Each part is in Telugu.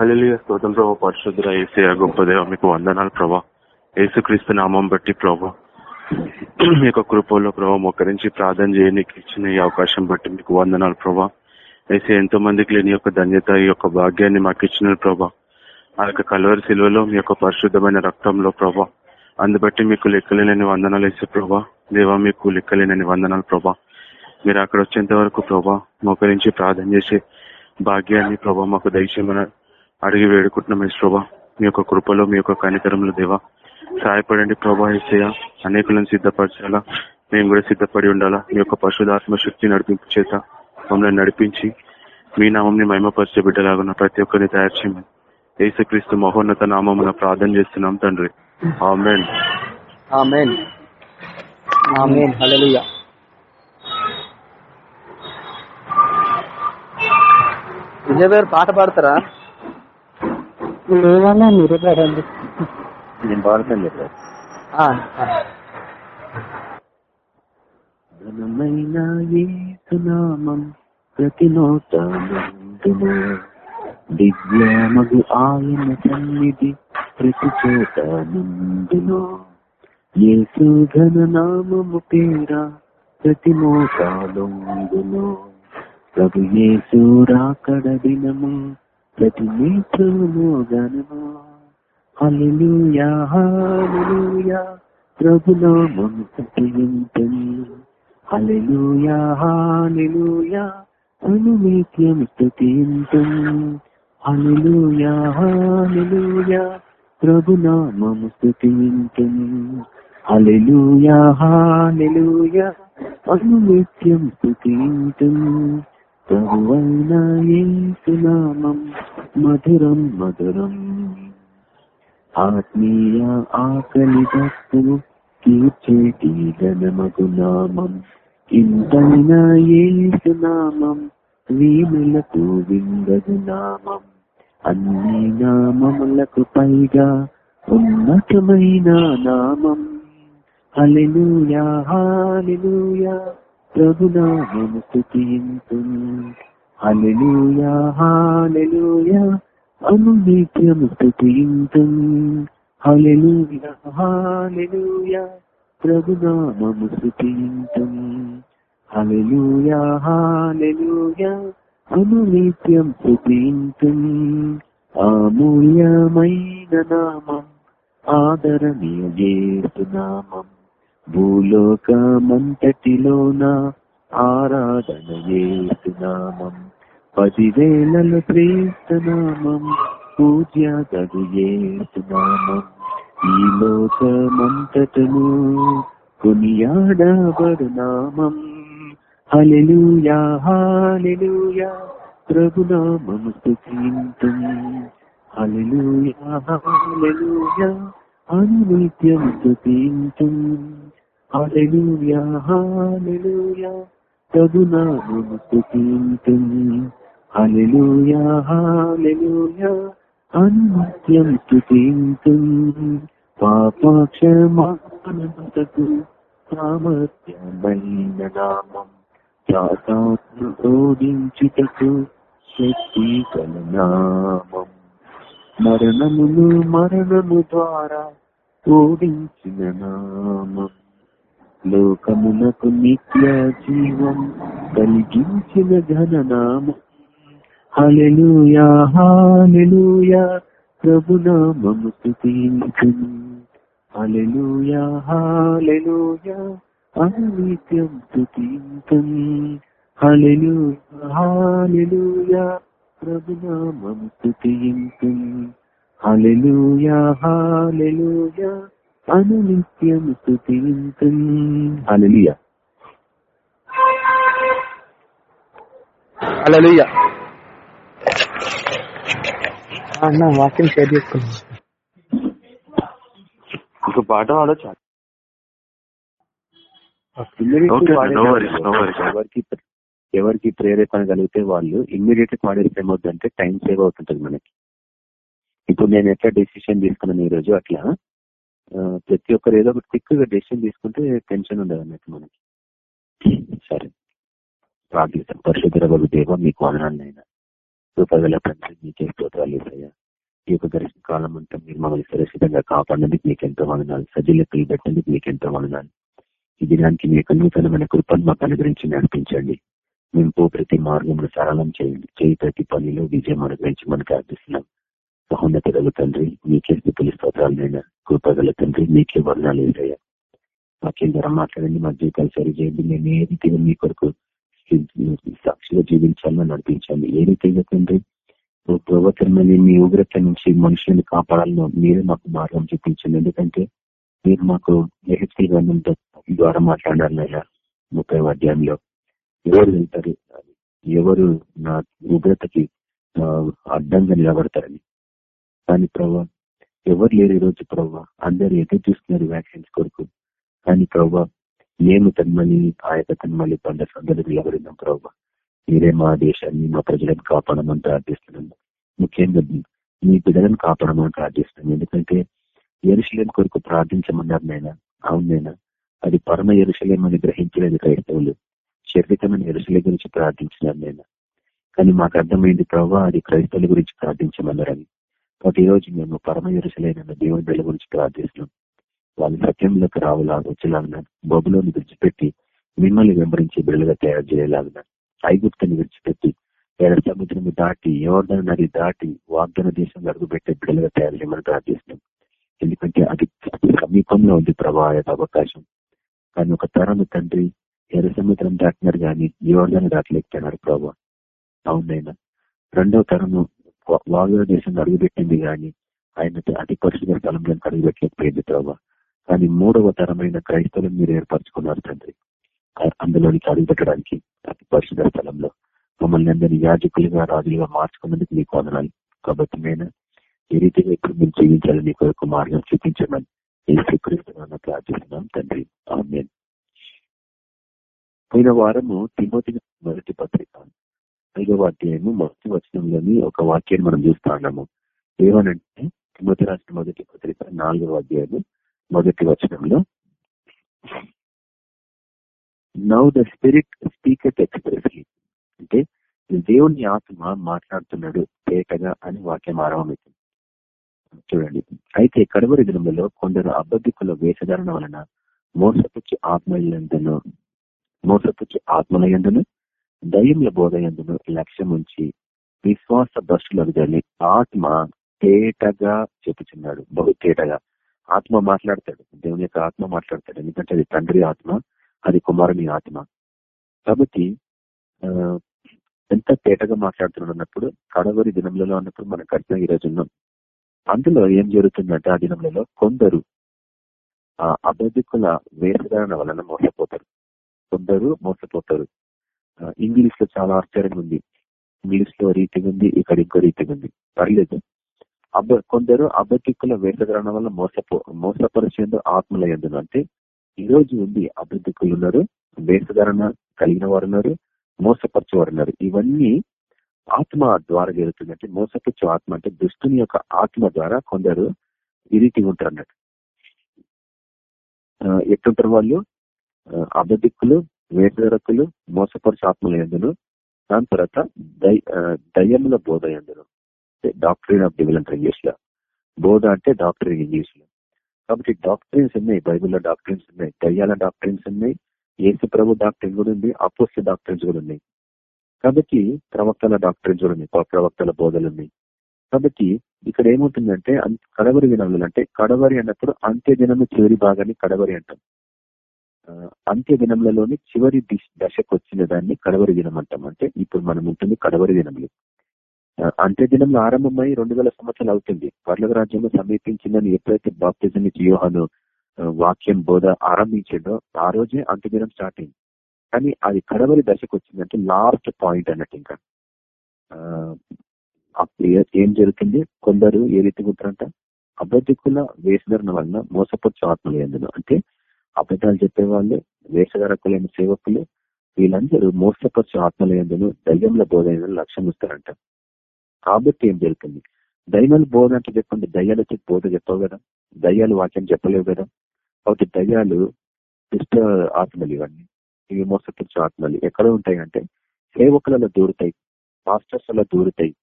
హల్లెలూయా స్తోత్రం ప్రభా. పరిశుద్ధ ఏసీ గొప్ప దేవ మీకు వందనాలు ప్రభా. ఏసుక్రీస్తు నామం బట్టి ప్రభా. మీ యొక్క కృపల్లో ప్రభా మొక్కరించి ప్రార్థన చేయడానికి ఇచ్చిన ఈ అవకాశం బట్టి మీకు వందనాలు ప్రభా. ఏసీ ఎంతో మందికి లేని యొక్క ధన్యత ఈ యొక్క భాగ్యాన్ని మాకు ఇచ్చిన ప్రభా. ఆ యొక్క కలవరి శిలువలో మీ యొక్క పరిశుద్ధమైన రక్తంలో ప్రభా. అందుబట్టి మీకు లెక్కలేని వందనాలు వేసే ప్రభా. దేవా మీకు లెక్కలేని వందనాలు ప్రభా. మీరు అక్కడ వచ్చేంత వరకు ప్రభా మొక్కరించి ప్రార్థన చేసే భాగ్యాన్ని ప్రభా మాకు దయచేయమని అడిగి వేడుకుంటున్నాం యేసు మీ యొక్క కృపలో మీ యొక్క కనికరంలో దేవా. సహాయపడండి ప్రభా అనేకులను సిద్ధపరచాలా. మేము కూడా సిద్ధపడి ఉండాలా. మీ యొక్క పశుధాత్మ శక్తి నడిపింపు చేత మమ్మల్ని నడిపించి మీ నామంని మహిమపరిచే బిడ్డలాగున్న ప్రతి ఒక్కరిని తయారు చేయమని యేసుక్రీస్తు మహోన్నత నామమున ప్రార్థన చేస్తున్నాం తండ్రి. Amen. Amen. Amen. Hallelujah. Vijay garu పాట పాడతారా? లేదన్నా మీరే పాడండి నేను పాడతాను చెప్పారు ఘనమైన యేసునామం ప్రతి నోట దివ్యమగు ఆయన సన్నిధి ప్రతి చోట నుండును యేసు ఘననామము పేర ప్రతి ప్రభు యేసు రాకడ దినము ప్రతి నేత్రము గనము హల్లెలూయా హల్లెలూయా ప్రభునామం స్తుతించండి హల్లెలూయా హల్లెలూయా అనునిత్యం స్తుతించండి హల్లెలూయా హల్లెలూయా ప్రభునామం హల్లెలూయా హల్లెలూయా ప్రభువైనామం మధురం మధురం. ఆత్మీయ ఆకలి దక్కును తీర్చేటి గణమగు నామం. ఇంతైన ఏసునామం వీణులకు విందగు నామం. అన్ని నామములకు పైగా ఉన్నతమైన నామం. హల్లెలూయా. హల్లెలూయా ప్రభునామము స్తుతింతు హల్లెలూయా హల్లెలూయా అనునిత్యము స్తుతింతు హల్లెలూయా హల్లెలూయా ప్రభునామము స్తుతింతు హల్లెలూయా హల్లెలూయా అనునిత్యం స్తుతింతు అమూల్యమైన నామం ఆదరణీయ నామం. భూలోకమంతటిలోన ఆరాధన ఏసునామం పదివేలలో ప్రేస్తనామం పూజ్య ఏసునామం ఈ లోకమంతటను కొనియాడబడు నామం. హల్లెలూయా హల్లెలూయా ప్రభునామం స్తుతింతు హల్లెలూయా హల్లెలూయా అనునిత్యం స్తుతింతు హల్లెలూయా హల్లెలూయా ప్రభునామం స్తుతింతు హల్లెలూయా హల్లెలూయా అనునిత్యం స్తుతింతు పాపక్షమాపణకు సామర్థ్యమైన నామం శాతాత్మ ఓడించుటకు శక్తి కల నామం. మరణమును మరణము ద్వారా ఓడించిన నామం. లోకమునకు నిత్య జీవం కలిగించిన ఘననామం. హల్లెలూయా హల్లెలూయా ప్రభునామము స్తుతించును హల్లెలూయా హల్లెలూయా అనిత్యం స్తుతింతుం హల్లెలూయా హల్లెలూయా ప్రభునామం స్తుతింతుం హల్లెలూయా హల్లెలూయా అనునిత్యం స్తుతింతుం హల్లెలూయా హల్లెలూయా అన్న వాక్యం షేర్ చేసుకున్నాం పాట పాడొచ్చు. ఎవరికి ఎవరికి ప్రేరేపణ కలిగితే వాళ్ళు ఇమ్మీడియట్ వాడేస్తే ఏమవుతుందంటే టైం సేవ్ అవుతుంటది మనకి. ఇప్పుడు నేను ఎట్లా డెసిషన్ తీసుకున్నాను ఈ రోజు అట్లా ప్రతి ఒక్కరు ఏదో ఒకటి క్విక్గా డెసిషన్ తీసుకుంటే టెన్షన్ ఉండదు అన్నట్టు మనకి. సరే. ప్రార్థిస్తాం పరిశుద్ధ దేవ మీకు వదనాలైనా కృపగల తండ్రి మీకే స్తోత్రాలు ఇస్తాయా ఈ యొక్క గరిష్ట కాలం అంతా మీరు మమ్మల్ని సురక్షితంగా కాపాడినందుకు మీకు ఎంతో వందనాలు. సజ్జలెక్కలు పెట్టినందుకు మీకు ఎంతో వందనాలు. ఈ దినానికి మీ యొక్క నూతనమైన కృపను మాకు అనుగ్రహించి నడిపించండి. మేము పో ప్రతి మార్గంలో సరళం చేయండి. చేయి ప్రతి పనిలో విజయం అనుగ్రహించి మనకు అర్పిస్తున్నాం. మహోన్నత తండ్రి మీకే స్థితులు స్తోత్రాలైనా కృపగల తండ్రి మీకే వర్ణాలు ఏదయ్యా వాక్యం ద్వారా మాట్లాడండి మా జీవితాలు సరిచేయండి మేము ఏ రీతిగా మీ కొరకు సాక్షిగా జీవించాలని నడిపించండి ఏ రీతిగా తండ్రి? ప్రవర్తనని మీ ఉగ్రత నుంచి మనుషులను కాపాడాలను మీరే మాకు మార్గం చూపించండి. ఎందుకంటే మీరు మాకు ఎహెచ్పీ గ్రంథంతో ద్వారా మాట్లాడాలయ్యా ముప్పై అధ్యాయంలో. ఎవరు వెళ్తారు? ఎవరు నా ఉగ్రతకి అడ్డంగా నిలబడతారని? కానీ ప్రభా ఎవరు లేరు ఈరోజు రోజు ప్రభా. అందరు ఎదురు చూస్తున్నారు వ్యాక్సిన్స్ కొరకు. కానీ ప్రభా మేము తన్మలి ఆ యొక్క తన్మలి పంట సందర్భం నిలబడినాం ప్రభా. మీరే మా దేశాన్ని మా ప్రజలను కాపాడమని ప్రార్థిస్తున్నాం. ముఖ్యంగా మీ బిడ్డలను కాపాడమని ప్రార్థిస్తున్నాం. ఎందుకంటే ఎరుశలేం కొరకు ప్రార్థించమన్నారు నైనా అవునైనా అది పరమ ఎరుశలేం అని గ్రహించలేదు క్రైస్తవులు. శారీరకమైన ఎరుసల గురించి ప్రార్థించినారు నేను కానీ మాకు అర్థమైంది ప్రభావ అది క్రైస్తవుల గురించి ప్రార్థించమన్నారని. కాబట్టి ఈ రోజు మేము పరమ ఎరుసలైన దేవుని బిడ్డల గురించి ప్రార్థిస్తున్నాం. వాళ్ళు సత్యంలోకి రావాలా వచ్చేలాగా బొబులోని విడిచిపెట్టి మిమ్మల్ని వెంబడించి బిడ్డలుగా తయారు చేయలాగా ఐగుప్తని విడిచిపెట్టి ఏడ సముద్రం దాటి ఎవరిదైనా నది దాటి వాగ్దాన దేశం అడుగుపెట్టే బిడ్డలుగా తయారు చేయమని ప్రార్థిస్తున్నాం. ఎందుకంటే అది సమీపంలో ఉంది ప్రభావ అవకాశం. కానీ ఒక తరం తండ్రి ఎర్ర సముద్రం దాటినారు కానీ యువర్ధన దాటలేకపోయినారు ప్రభావ అవునైనా రెండవ తరము వాగ్దాన దేశం అడుగుపెట్టింది కానీ ఆయన అతి పరిశుభ్ర స్థలంలో అడుగుపెట్టలేకపోయింది ప్రభావ కానీ మూడవ తరమైన క్రైస్తవులను మీరు ఏర్పరచుకున్నారు తండ్రి. అందులోనికి అడుగుపెట్టడానికి అతి పరిశుభ్ర స్థలంలో మమ్మల్ని అందరినీ యాజకులుగా రాజులుగా మార్చుకున్నందుకు మీకు వదనాలి. కాబట్టి నేను ఏ రీతిగా ఇప్పుడు మేము జీవించాలని మీకు ఒక మార్గం చూపించమని నేను స్వీకరిస్తున్నాను ప్రార్థిస్తున్నాం తండ్రి. ఆమె పోయిన వారము తిమోతి మొదటి పత్రిక. ఐదవ అధ్యాయము మొదటి వచనంలోని ఒక వాక్యాన్ని మనం చూస్తా ఉన్నాము. ఏమనంటే తిమ్మతి రాష్ట్ర మొదటి పత్రిక నాలుగవ అధ్యాయము మొదటి వచనంలో now the spirit speaker expressly అంటే దేవుని ఆత్మ మాట్లాడుతున్నాడు తేటగా అని వాక్యం ఆరంభమవుతుంది. చూడండి. అయితే కడవరి దినములలో కొందరు అబద్ధికుల వేషధారణ వలన మోసపుచ్చి ఆత్మలందును మోసపుచ్చి ఆత్మల ఎందును దయ్యముల బోధ ఎందును లక్ష్యం ఉంచి విశ్వాస భ్రష్టులకు జరిగి ఆత్మ తేటగా చెప్పుచున్నాడు బహు తేటగా. ఆత్మ మాట్లాడతాడు. దేవుని యొక్క ఆత్మ మాట్లాడతాడు. ఎందుకంటే అది తండ్రి ఆత్మ అది కుమారుని ఆత్మ. కాబట్టి ఎంత తేటగా మాట్లాడుతున్నాడు అన్నప్పుడు కడవరి దినములలో అన్నప్పుడు మనకు అర్థం ఈ రోజు ఉన్నాం. అందులో ఏం జరుగుతుందంటే ఆ దినములలో కొందరు ఆ అబద్ధికుల వేషధారణ వలన మోసపోతారు. కొందరు మోసపోతారు. ఇంగ్లీష్లో చాలా ఆశ్చర్యంగా ఉంది. ఇంగ్లీష్లో రీతిగా ఉంది ఇక్కడ ఇంకో రీతిగా ఉంది. పర్లేదు. అబ్బ కొందరు అబద్ధికుల వేషధారణ వల్ల మోసపో మోసపరిచేందు ఆత్మల ఎందును అంటే ఈ రోజు ఉంది అబద్ధికులు ఉన్నారు వేషధారణ కలిగిన వారు ఉన్నారు మోసపరిచేవారు ఉన్నారు ఇవన్నీ ఆత్మ ద్వారా జరుగుతుంది అంటే మోసపుచ్చు ఆత్మ అంటే దుష్టుని యొక్క ఆత్మ ద్వారా కొందరు ఇరిటి ఉంటారు అన్నట్టు ఎట్టుంటారు వాళ్ళు? అబద్ధిక్కులు వేదరకులు మోసపరుచు ఆత్మల ఎందును దాని తర్వాత దయ్యముల బోధ ఎందును డాక్టరీన్ ఆఫ్ డివిల్ అంటారు ఇంగ్లీష్లో. బోధ అంటే డాక్టరీన్ ఇంగ్లీష్లో. కాబట్టి డాక్టరీన్స్ ఉన్నాయి బైబిల్లో డాక్టరీన్స్ ఉన్నాయి దయ్యాల డాక్టరీన్స్ ఉన్నాయి ఏసు ప్రభు డాక్టరీన్ కూడా ఉంది అపోస్ట్ డాక్టరీన్స్ కూడా ఉన్నాయి. కాబట్టి ప్రవక్తల డాక్టరీన్స్ కూడా ఉన్నాయి ప్రవక్తల బోధలు ఉన్నాయి. కాబట్టి ఇక్కడ ఏముంటుందంటే కడవరి దినములు అంటే కడవరి అన్నప్పుడు అంత్య దినము చివరి భాగాన్ని కడవరి అంటాం. అంత్య దినములలోని చివరి దశకు వచ్చిన దాన్ని కడవరి దినం అంటాం. అంటే ఇప్పుడు మనం ఉంటుంది కడవరి దినములు. అంత్య దినంలో ఆరంభమై రెండు వేల సంవత్సరాలు అవుతుంది. పర్లక రాజ్యంలో సమీపించిందని ఎప్పుడైతే బాప్తిజం ఇచ్చి యోహాను వాక్యం బోధ ఆరంభించిండో ఆ రోజే అంత్య దినం స్టార్ట్ అయింది. కానీ అది కడవరి దశకు వచ్చిందంటే లాస్ట్ పాయింట్ అన్నట్టు ఇంకా. ఏం జరుగుతుంది? కొందరు ఏ రీతి ఉంటారంట? అబద్ధికుల వేసిన వలన మోసపొచ్చు ఆత్మలు ఎందులో? అంటే అబద్ధాలు చెప్పేవాళ్ళు వేషధారకులైన సేవకులు వీళ్ళందరూ మోసపరచు ఆత్మలయందును ఎందును బోధ లక్ష్యం ఇస్తారంట. కాబట్టి ఏం జరుగుతుంది? దయ్యాలు బోధ అంటే చెప్పండి దయ్యాలు వచ్చి బోధ చెప్పవు కదా? దయ్యాలు వాక్యం చెప్పలేవు కదా? కాబట్టి దయ్యాలు దుష్ట ఆత్మలు ఇవన్నీ. ఇవి మోసపరచు ఆత్మలు. ఎక్కడ ఉంటాయి అంటే సేవకులలో దూరుతాయి మాస్టర్స్ దూరుతాయి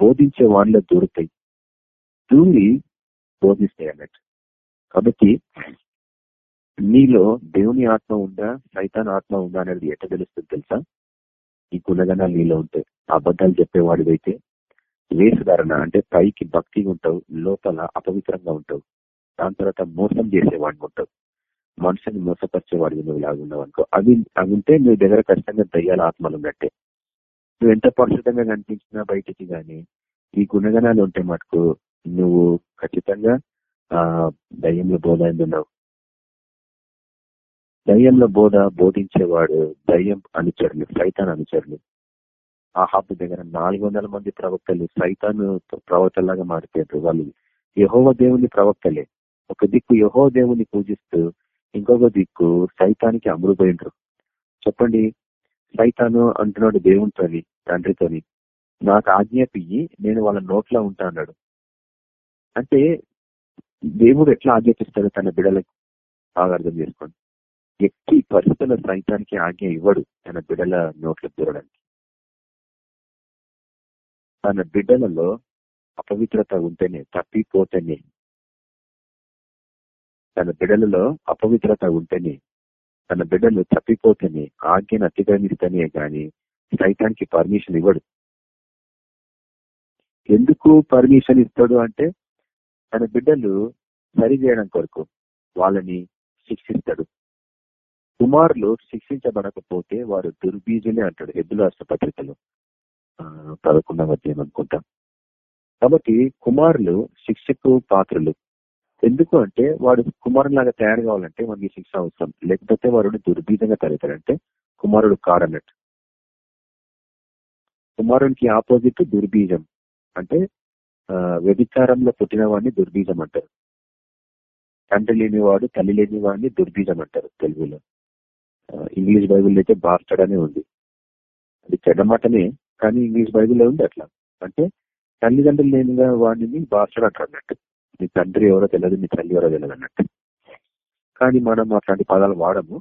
బోధించే వాళ్ళలో దూరుతాయి. దూరి బోధిస్తాయి అన్నట్టు. కాబట్టి నీలో దేవుని ఆత్మ ఉందా? సైతాన్ ఆత్మ ఉందా అనేది ఎట్ట తెలుస్తుంది తెలుసా? ఈ గుణగణాలు నీలో ఉంటాయి. అబద్ధాలు చెప్పేవాడివైతే వేసుధారణ అంటే పైకి భక్తిగా ఉంటావు లోపల అపవిత్రంగా ఉంటావు. దాని తర్వాత మోసం చేసేవాడిని ఉంటావు. మనుషుని మోసపరిచేవాడివి నువ్వు లాగున్నావు అనుకో. అవి అవి ఉంటే నీ దగ్గర ఖచ్చితంగా దయ్యాల ఆత్మలు ఉన్నట్టే. నువ్వు ఎంత పరిశుద్ధంగా కనిపించినా బయటికి గాని ఈ గుణగణాలు ఉంటే మటుకు నువ్వు ఖచ్చితంగా ఆ దయ్యంలో బోధైంది ఉన్నావు దయ్యంలో బోధ బోధించేవాడు దయ్యం అనుచరులు సైతాన్ అనుచరులు. ఆ హబ్బు దగ్గర నాలుగు వందల మంది ప్రవక్తలు సైతాను ప్రవక్తలాగా మారిపోయారు వాళ్ళు యహోవ దేవుని ప్రవక్తలే. ఒక దిక్కు యహో దేవుని పూజిస్తూ ఇంకొక దిక్కు సైతానికి అమరుపోయిండ్రు చెప్పండి సైతాను అంటున్నాడు దేవునితోని తండ్రితోని నాకు ఆజ్ఞాపియ్యి నేను వాళ్ళ నోట్లో ఉంటా అన్నాడు. అంటే దేవుడు ఎట్లా ఆజ్ఞాపిస్తాడు తన బిడలకు? బాగా అర్థం చేసుకోండి. ఎట్టి పరిస్థితుల సైతానికి ఆజ్ఞ ఇవ్వడు తన బిడల నోట్లు దూరడానికి. తన బిడ్డలలో అపవిత్రత ఉంటేనే తప్పిపోతేనే తన బిడ్డలలో అపవిత్రత ఉంటేనే తన బిడ్డలు తప్పిపోతేనే ఆజ్ఞను అతిక్రమిస్తేనే గాని సైతానికి పర్మిషన్ ఇవ్వడు. ఎందుకు పర్మిషన్ ఇస్తాడు అంటే తన బిడ్డలు సరి చేయడం కొరకు వాళ్ళని శిక్షిస్తాడు. కుమారులు శిక్షించబడకపోతే వారు దుర్బీజులే అంటాడు ఎద్దుల పత్రికలు. పదకొండవ అధ్యాయం అనుకుంటా. కాబట్టి కుమారులు శిక్షకు పాత్రలు. ఎందుకు అంటే వాడు కుమారులాగా తయారు కావాలంటే మనకి శిక్ష అవసరం. లేకపోతే వాడు దుర్బీజంగా తయారవుతాడంటే కుమారుడు కాడన్నట్టు కుమారునికి ఆపోజిట్ దుర్బీజం. అంటే వ్యభిచారంలో పుట్టిన వాడిని దుర్బీజం అంటారు. తండ్రి లేని వాడు తల్లి లేనివాడిని దుర్బీజం అంటారు తెలుగులో. ఇంగ్లీష్ బైబుల్ అయితే బాస్టర్డ్ అనే ఉంది. అది చెడ్డమాటనే కానీ ఇంగ్లీష్ బైబుల్లో ఉంది అట్లా. అంటే తల్లిదండ్రులు లేనిగా వాడిని బాస్టర్డ్ అంటారు అన్నట్టు నీ తండ్రి ఎవరో తెలియదు నీ తల్లి ఎవరో తెలియదు అన్నట్టు. కానీ మనం అట్లాంటి పదాలు వాడము.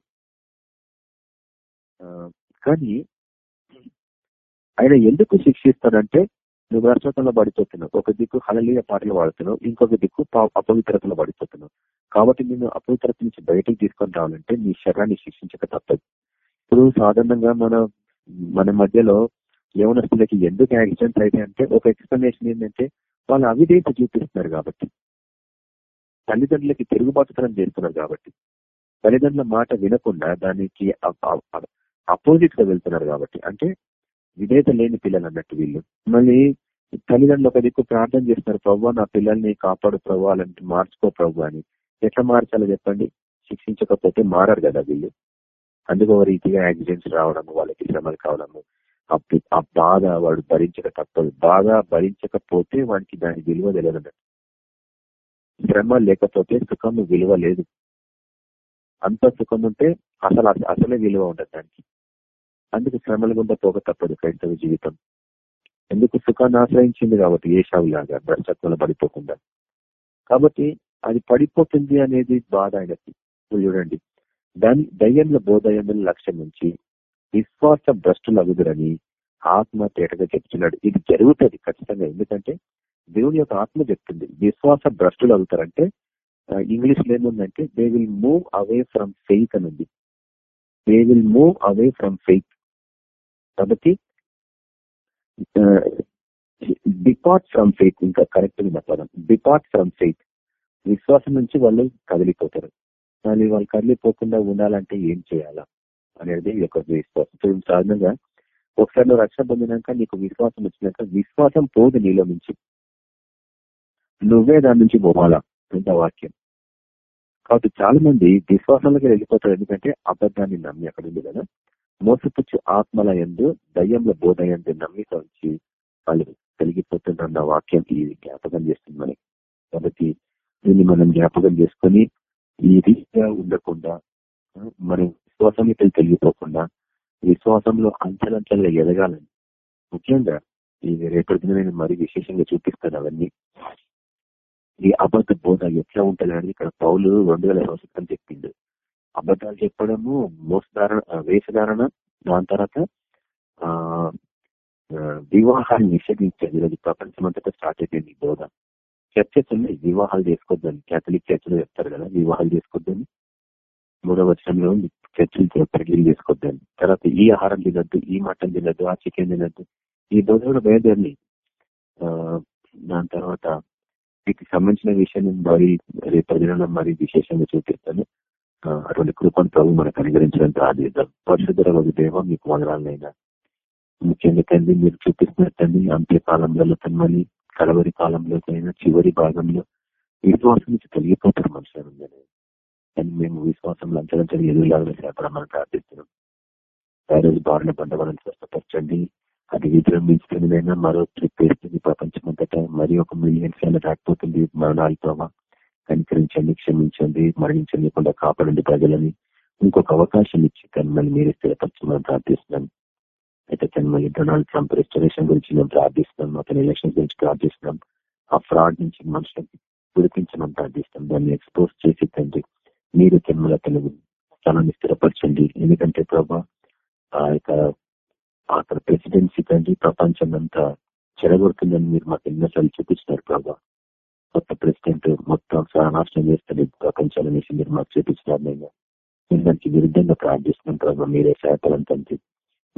కానీ ఆయన ఎందుకు శిక్షిస్తాడంటే నువ్వు నష్టతంలో పడిపోతున్నావు ఒక దిక్కు హలలీయ పాటలు పాడుతున్నావు ఇంకొక దిక్కు అపవిత్రతలో పడిపోతున్నావు కాబట్టి నేను అపవిత్రత నుంచి బయటకు తీసుకొని రావాలంటే నీ శరీరాన్ని శిక్షించక తప్పదు. ఇప్పుడు సాధారణంగా మన మన మధ్యలో యవనస్తులకి ఎందుకు యాక్సిడెంట్స్ అయితే అంటే ఒక ఎక్స్ప్లెనేషన్ ఏంటంటే వాళ్ళు అవిధేయత చూపిస్తున్నారు కాబట్టి. తల్లిదండ్రులకి తిరుగుబాటుతనం చేస్తున్నారు కాబట్టి. తల్లిదండ్రుల మాట వినకుండా దానికి అపోజిట్గా వెళ్తున్నారు కాబట్టి. అంటే విధేయత లేని పిల్లలు అన్నట్టు వీళ్ళు. మళ్ళీ తల్లిదండ్రులు ఒక దిక్కు ప్రార్థన చేస్తారు ప్రభు నా పిల్లల్ని కాపాడు ప్రభు అలాంటి మార్చుకో ప్రభు అని. ఎట్లా మార్చాలో చెప్పండి? శిక్షించకపోతే మారారు కదా వీళ్ళు. అందుకో రీతిగా యాక్సిడెంట్స్ రావడం వాళ్ళకి శ్రమలు కావడము. ఆ బాధ వాడు భరించక తప్పదు. బాగా భరించకపోతే వాడికి దాని విలువ తెలియదు శ్రమ లేకపోతే సుఖం విలువ లేదు. అంత సుఖం ఉంటే అసలు అసలే విలువ ఉండదు దానికి. అందుకు శ్రమల గుండా పోక తప్పదు క్రైస్తవ జీవితం. ఎందుకు సుఖాన్ని ఆశ్రయించింది కాబట్టి ఏ షావులాగా భ్రష్టత్వంలో పడిపోకుండా. కాబట్టి అది పడిపోతుంది అనేది బాధ ఆయనకి. చూడండి. దాని దయ్యంలో బోధయంలో లక్ష్యం నుంచి విశ్వాస భ్రష్టులు అగుదురని ఆత్మ తేటగా చెప్తున్నాడు. ఇది జరుగుతుంది ఖచ్చితంగా. ఎందుకంటే దేవుని యొక్క ఆత్మ చెప్తుంది. విశ్వాస భ్రష్టులు అవుతారంటే ఇంగ్లీష్లో ఏముందంటే they will move away from faith అని ఉంది. They will move away from faith కాబట్టి డిపార్ట్ ఫ్రమ్ ఫెయిత్ ఇంకా కరెక్ట్ నా పదం. డిపార్ట్ ఫ్రమ్ ఫెయిత్ విశ్వాసం నుంచి వాళ్ళు కదిలిపోతారు. మళ్ళీ వాళ్ళు కదిలిపోకుండా ఉండాలంటే ఏం చేయాలా అనేది యొక్క విశ్వాసం. సాధారణంగా ఒకసారి నువ్వు రక్షణ పొందినాక నీకు విశ్వాసం వచ్చినాక విశ్వాసం పోదు నీలో నుంచి. నువ్వే దాని నుంచి పోవాలా? ఇంత వాక్యం. కాబట్టి చాలా మంది విశ్వాసంలోకి వెళ్ళిపోతారు. ఎందుకంటే అబద్ధాన్ని నమ్మి అక్కడ ఉంది కదా. మోసపుచ్చు ఆత్మల ఎందు దయ్యంలో బోధ ఎందు నమ్మిక వచ్చి వాళ్ళు కలిగిపోతున్న వాక్యం ఇది జ్ఞాపకం చేస్తుంది మనకి కాబట్టి దీన్ని మనం జ్ఞాపకం చేసుకొని ఈ రీతిగా ఉండకుండా మనం విశ్వాసంలో తెలిగిపోకుండా విశ్వాసంలో అంచెలంచెలుగా ఎదగాలని. ముఖ్యంగా ఇది రేపటి నేను మరి విశేషంగా చూపిస్తాను అవన్నీ. ఈ అబద్ధ బోధ ఎట్లా ఉంటుంది అని ఇక్కడ పౌలు రెండు వేల సంవత్సరం చెప్పిండు. అబద్ధాలు చెప్పడము మోసధారణ వేషధారణ దాని తర్వాత ఆ వివాహాలు నిషేధించారు ఈరోజు ప్రపంచమంతటా స్టార్ట్ అయిపోయింది బోధ. చర్చెస్ ఉన్నాయి వివాహాలు చేసుకోవద్దని కేథలిక్ చర్చలు చెప్తారు కదా వివాహాలు చేసుకోవద్దని. మూడో వర్షంలో చర్చలు పెళ్ళి చేసుకోవద్దని. తర్వాత ఈ ఆహారం తినద్దు ఈ మటన్ తినద్దు ఆ చికెన్ తినద్దు. ఈ బోధ కూడా బయలుదేరి దాని తర్వాత వీటికి సంబంధించిన విషయం మరి రేపు ప్రజలను మరి విశేషంగా చూపిస్తాను. అటువంటి కృపను ప్రభు మనకు అనుగ్రహించడం ప్రార్థిద్దాం పరిశుద్ధ ఒక దేవం మీకు వదనాలైనా ముఖ్యంగా తండ్రి మీరు చూపిస్తున్న తండ్రి అంత్య కాలంలో కలవరి కాలంలో అయినా చివరి భాగంలో విశ్వాసం నుంచి తొలగిపోతారు మనుషులు కానీ మేము విశ్వాసం అంచనంచని ఎదురులాగా సేపడమని ప్రార్థిస్తున్నాం. వైరస్ బారిన పడ్డ స్వస్థపరచండి. అది విజృంభించుకునేదైనా మరో ట్రిప్ వేస్తుంది ప్రపంచం అంతటా మరి ఒక మిలియన్ సార్లు దాటిపోతుంది మరణాలతో ప్రభావ కనికరించండి క్షమించండి మరణించలేకుండా కాపాడండి ప్రజలని. ఇంకొక అవకాశం ఇచ్చి మళ్ళీ మీరే స్థిరపరచమని ప్రార్థిస్తున్నాను. అయితే మళ్ళీ డొనాల్డ్ ట్రంప్ రెస్టరేషన్ గురించి మేము ప్రార్థిస్తున్నాం అతని ఎలక్షన్ గురించి ప్రార్థిస్తున్నాం. ఆ ఫ్రాడ్ నుంచి మనుషులకి విడిపించమని ప్రార్థిస్తాం దాన్ని ఎక్స్పోజ్ చేసి తండ్రి మీరు తిమ్మల తెలుగు స్థలాన్ని స్థిరపరచండి. ఎందుకంటే ప్రభా ఆ యొక్క అక్కడ ప్రెసిడెన్సీ తండ్రి ప్రపంచం అంతా చెడగొడుతుందని మీరు మాకు ఎన్నోసార్లు చూపించినారు ప్రభా. కొత్త ప్రెసిడెంట్ మొత్తం సహనాశనం చేస్తుంది ప్రపంచాలనేసి మీరు మాకు చూపించినారు నేను. దానికి విరుద్ధంగా ప్రార్థిస్తున్నాం ప్రభావ మీరే సహాయపడం తండ్రి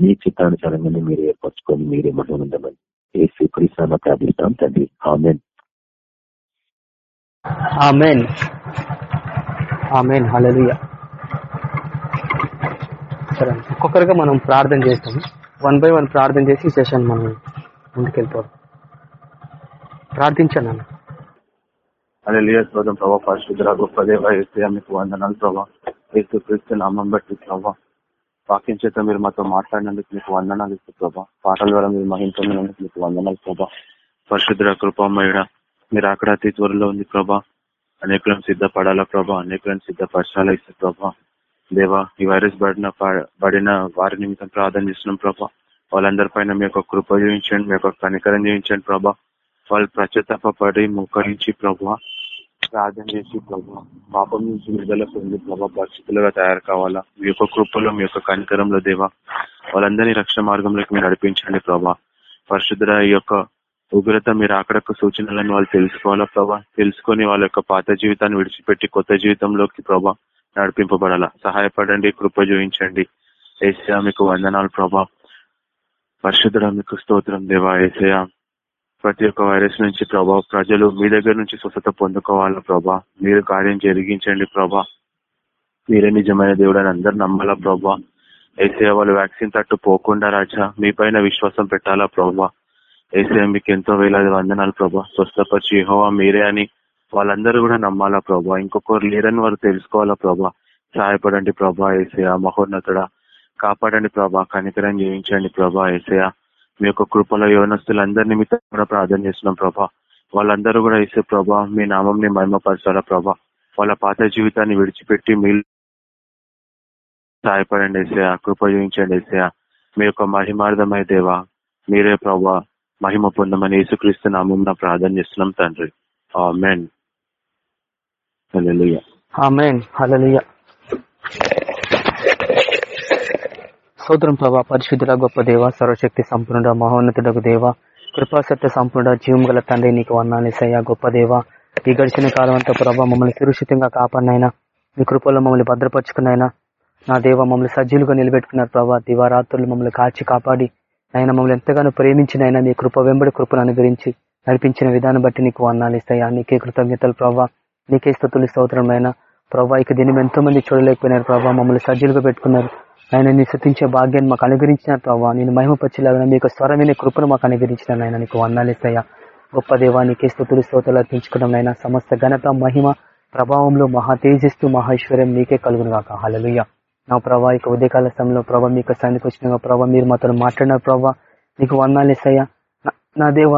మీ చిత్తానుసారంగానే మీరు ఏర్పరచుకొని మీరే మహోనందమని ఏ స్వీకరిస్తామో ప్రార్థిస్తాం తండ్రి. ఆమెన్. ఆమెన్. ఆమెన్. హలలుయ సరే ఒక్కొక్కరిగా మనం ప్రార్థన చేస్తాము వన్ బై వన్ ప్రార్థన చేసి సెషన్ మనం ముందుకెళ్ళిపోదాం. ప్రార్థించాను అలా అదే శ్రోతం ప్రభావ పరిశుద్ధ గొప్ప దేవ మీకు వందనాలు ప్రభావ ఏసు క్రీస్తు నామం బట్టి ప్రభావ వాక్యం చేత మీరు మాతో మాట్లాడినందుకు మీకు వందనాలు ఇస్తూ ప్రభా. పాటల ద్వారా మీరు మహించినందుకు మీకు వందనాలు ప్రభా. పరిశుద్ధ కృపమేడ మీరు అక్కడ అతి త్వరలో ఉంది ప్రభా. అనేకులను సిద్ధపడాలా ప్రభా. అనేకులను సిద్ధపరచాలా ఇస్తూ ప్రభా. దేవా ఈ వైరస్ పడిన పడిన వారి నిమిత్తం ప్రార్థన చేస్తున్నాం ప్రభా. వాళ్ళందరి పైన మీ యొక్క కృప జీవించండి మీ యొక్క కనికరం జీవించండి ప్రభా. వాళ్ళు ప్రచతాపడి ముఖరించి ప్రభు ప్రార్థన చేసి ప్రభా పాపం నుంచి విడుదల పొంది ప్రభా పరిస్థితులుగా తయారు కావాలా? మీ యొక్క కృపలో మీ యొక్క కనికరంలో దేవా వాళ్ళందరినీ రక్షణ మార్గంలోకి మీరు నడిపించండి ప్రభా. పరిశుద్ధుల యొక్క ఉగ్రత మీరు అక్కడొక్క సూచనలను వాళ్ళు తెలుసుకోవాలా ప్రభా? తెలుసుకొని వాళ్ళ యొక్క పాత జీవితాన్ని విడిచిపెట్టి కొత్త జీవితంలోకి ప్రభా నడిపింపబడాలా? సహాయపడండి కృప చూపించండి. ఏసయా మీకు వందనాలు ప్రభా. పరిశుద్ధుడ మీకు స్తోత్రం దేవా. ఏసయా ప్రతి ఒక్క వైరస్ నుంచి ప్రభా ప్రజలు మీ దగ్గర నుంచి స్వస్థత పొందుకోవాలా ప్రభా? మీరు కార్యం జరిగించండి ప్రభా. మీరే నిజమైన దేవుడు అని అందరు నమ్మాలా ప్రభా? ఏసే వాళ్ళు వ్యాక్సిన్ తట్టు పోకుండా రాజా మీ పైన విశ్వాసం పెట్టాలా ప్రభా? ఏసే మీకు ఎంతో వేలాది వందనాలు ప్రభా. స్వస్థపరిచి హోవా మీరే అని వాళ్ళందరూ కూడా నమ్మాలా ప్రభా. ఇంకొకరు లేరని వారు తెలుసుకోవాలా ప్రభా? సహాయపడండి ప్రభా ఏసయా మహోన్నతుడ. కాపాడండి ప్రభా కనికరం జీవించండి ప్రభా ఏసయా మీ యొక్క కృపలో యోనస్తులందరి నిమిత్తం కూడా ప్రార్థన చేస్తున్నాం ప్రభా. వాళ్ళందరూ కూడా వేసే ప్రభా మీ నామంని మహిమపరచాలా ప్రభా. వాళ్ళ పాత జీవితాన్ని విడిచిపెట్టి మీ సహాయపడండి వేసే కృప చూపించండి వేసే మీ యొక్క మహిమార్థమై దేవా. మీరే ప్రభా మహిమ పొందమని యేసుక్రీస్తు నామం ప్రార్థన చేస్తున్నాం తండ్రి. ఆమెన్. ఆమెన్. హలలుయ సోదరం ప్రభా పరిశుద్ధుల గొప్ప దేవ సర్వశక్తి సంపూర్ణ మహోన్నతుడకు దేవ కృపాసత్య సంపూర్ణ జీవం గల తండ్రి నీకు సయ్యా గొప్ప దేవ. ఈ గడిచిన కాలం అంతా ప్రభా మమ్మల్ని సురక్షితంగా కాపాడినైనా మీ కృపలో మమ్మల్ని భద్రపరుచుకున్నైనా నా దేవ మమ్మల్ని సజ్జీలుగా నిలబెట్టుకున్నారు ప్రభా. దివారాత్రులు మమ్మల్ని కాచి కాపాడి ఆయన మమ్మల్ని ఎంతగానో ప్రేమించినైనా మీ కృప వెంబడి కృపను అనుగ్రహించి నడిపించిన విధానం బట్టి నీకు వర్ణాలు ఇస్తాయా. నీకే కృతజ్ఞతలు ప్రభావ నీకే స్థుతులు స్తోత్రమైన ప్రభా ఇక దీన్ని ఎంతో మంది చూడలేకపోయినారు ప్రభావ మమ్మల్ని సజ్జీలుగా పెట్టుకున్నారు. ఆయన నీ శృతించే భాగ్యాన్ని మాకు అనుగ్రహించిన ప్రభావ నేను మహిమపరిచేలాగా మీకు స్వరమైన కృపను మాకు అనుగ్రహించిన ఆయన నీకు వందాలిస్తాయా గొప్ప దేవానికి స్థుతులు స్తోతలు అర్పించుకోవడం అయినా సమస్త ఘనత మహిమ ప్రభావంలో మహా తేజిస్తూ మహేశ్వర్యం నీకే కలుగును కాక హలలుయ్య నా ప్రభా ఇక ఉదయకాల సమయంలో ప్రభావ మీకు సన్నిధికి వచ్చిన ప్రభావ మీరు మాతో మాట్లాడిన ప్రభావ నీకు వందాలేసయ్యా నా దేవ.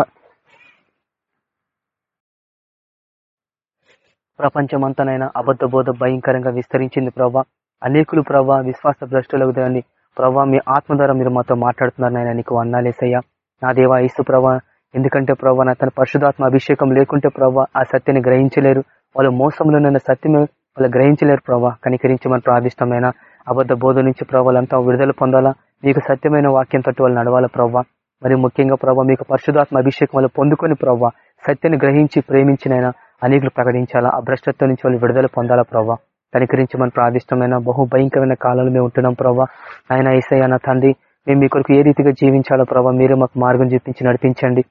ప్రపంచమంతానైనా అబద్ధ బోధ భయంకరంగా విస్తరించింది ప్రభా. అనేకులు ప్రభా విశ్వాస భ్రష్టులకు దాన్ని ప్రభా మీ ఆత్మ ద్వారా మీరు మాతో మాట్లాడుతున్నారు నాయన నీకు అన్నాలేసయ్యా నా దేవా ఇసు ప్రభా ఎందుకంటే ప్రభా నా తన పరిశుధాత్మ అభిషేకం లేకుంటే ప్రభా ఆ సత్యాన్ని గ్రహించలేరు. వాళ్ళు మోసంలో నన్న సత్యమే వాళ్ళు గ్రహించలేరు ప్రభా కనికరించమని ప్రార్థిష్టమైన అబద్ధ బోధ నుంచి ప్రభావాలంతా విడుదల పొందాలా? మీకు సత్యమైన వాక్యం తట్టు వాళ్ళు నడవాలా ప్రభా మరి ముఖ్యంగా ప్రభావ మీకు పరిశుధాత్మ అభిషేకం వాళ్ళు పొందుకొని ప్రభావ సత్యని గ్రహించి ప్రేమించినైనా అనేకులు ప్రకటించాలా? ఆ భ్రష్టత్వం నుంచి వాళ్ళు విడుదల పొందాలా ప్రభావ కనికరించి మన ప్రాదిష్టమైన బహు భయంకరమైన కాలంలో మేము ఉంటున్నాం ప్రభావ ఆయన ఏసయ్య నా తండ్రి మేము మీ కొరకు ఏ రీతిగా జీవించాలో ప్రభావ మీరే మాకు మార్గం చూపించి నడిపించండి.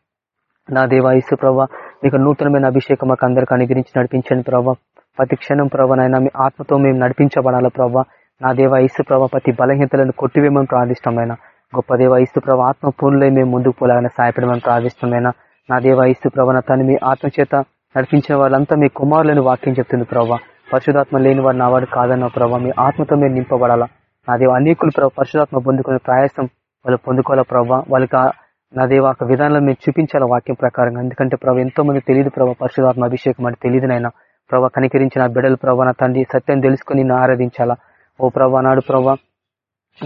నా దేవా ఇసు ప్రభా మీకు నూతనమైన అభిషేకం మాకు అందరికి అనుగ్రహించి నడిపించండి ప్రభావ ప్రతి క్షణం ప్రభా నాయన మీ ఆత్మతో మేము నడిపించబడాలో ప్రభా. నా దేవ ఇసు ప్రభా ప్రతి బలహీనతలను కొట్టివేమని ప్రాదిష్టమైన గొప్ప దేవ ఇసు ప్రభా ఆత్మ పూర్ణులై మేము ముందుకు పోలాగానే సాయపడమని ప్రాదిష్టమైన నా దేవ ఇసు ప్రభా తను మీ ఆత్మ చేత నడిపించిన వాళ్ళంతా మీ కుమారులను వాక్యం చెప్తుంది ప్రభా. పరిశుధాత్మ లేని వారు నా వాడు కాదన్న ప్రభావ మీ ఆత్మతో మీరు నింపబడాలా? నా దేవ అనేకులు ప్రభావ పరిశుధాత్మ పొందుకునే ప్రయాసం వాళ్ళు పొందుకోవాలా ప్రభావ వాళ్ళకి నా దేవ ఒక విధానంలో మీరు చూపించాల వాక్యం ప్రకారంగా? ఎందుకంటే ప్రభావ ఎంతో మంది తెలియదు ప్రభావ పరిశుధాత్మ అభిషేకం అంటే తెలియదునైనా ప్రభావ కనికరించిన బిడ్డలు ప్రభావ నా తండ్రి సత్యం తెలుసుకుని నిన్ను ఆరాధించాలా? ఓ ప్రభా నాడు ప్రభా